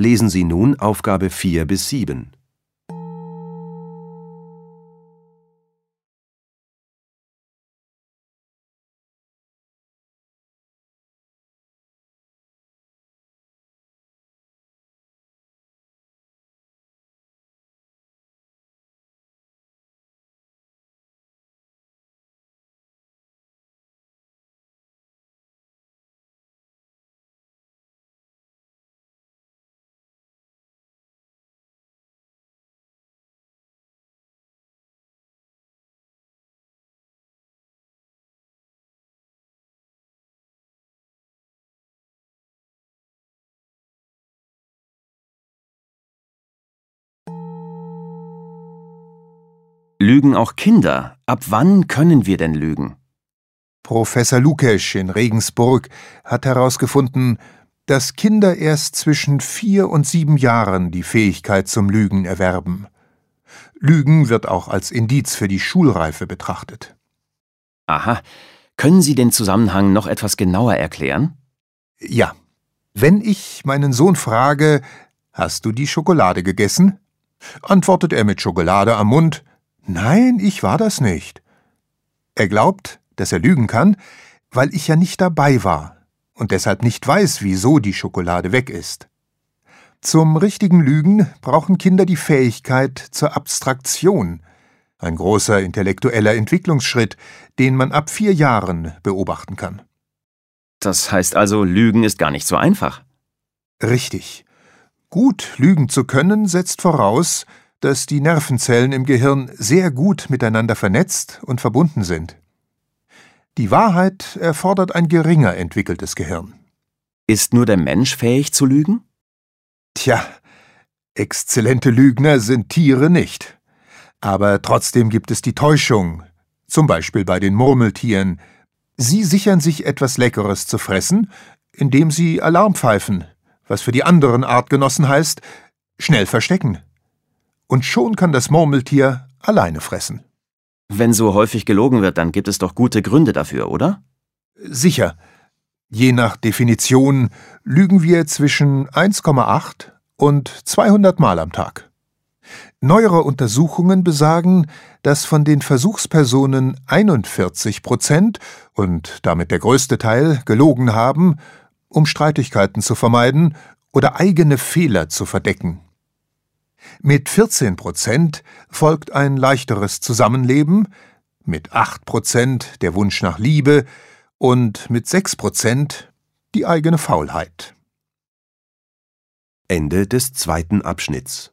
Lesen Sie nun Aufgabe 4 bis 7. Lügen auch Kinder? Ab wann können wir denn lügen? Professor Lukesch in Regensburg hat herausgefunden, dass Kinder erst zwischen vier und sieben Jahren die Fähigkeit zum Lügen erwerben. Lügen wird auch als Indiz für die Schulreife betrachtet. Aha. Können Sie den Zusammenhang noch etwas genauer erklären? Ja. Wenn ich meinen Sohn frage, hast du die Schokolade gegessen? antwortet er mit Schokolade am Mund, Nein, ich war das nicht. Er glaubt, dass er lügen kann, weil ich ja nicht dabei war und deshalb nicht weiß, wieso die Schokolade weg ist. Zum richtigen Lügen brauchen Kinder die Fähigkeit zur Abstraktion, ein großer intellektueller Entwicklungsschritt, den man ab vier Jahren beobachten kann. Das heißt also, Lügen ist gar nicht so einfach. Richtig. Gut lügen zu können setzt voraus, dass die Nervenzellen im Gehirn sehr gut miteinander vernetzt und verbunden sind. Die Wahrheit erfordert ein geringer entwickeltes Gehirn. Ist nur der Mensch fähig zu lügen? Tja, exzellente Lügner sind Tiere nicht. Aber trotzdem gibt es die Täuschung, zum Beispiel bei den Murmeltieren. Sie sichern sich etwas Leckeres zu fressen, indem sie Alarm pfeifen, was für die anderen Artgenossen heißt, schnell verstecken und schon kann das Murmeltier alleine fressen. Wenn so häufig gelogen wird, dann gibt es doch gute Gründe dafür, oder? Sicher. Je nach Definition lügen wir zwischen 1,8 und 200 Mal am Tag. Neuere Untersuchungen besagen, dass von den Versuchspersonen 41 Prozent und damit der größte Teil gelogen haben, um Streitigkeiten zu vermeiden oder eigene Fehler zu verdecken. Mit 14 Prozent folgt ein leichteres Zusammenleben, mit 8 Prozent der Wunsch nach Liebe und mit 6 Prozent die eigene Faulheit. Ende des zweiten Abschnitts